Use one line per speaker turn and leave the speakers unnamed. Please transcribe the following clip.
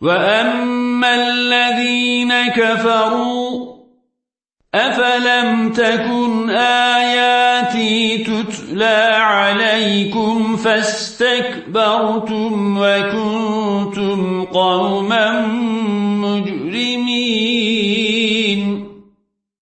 وأما الذين كفروا أفلم تكن آياتي تتلى عليكم فاستكبرتم وكنتم قوما مجرمين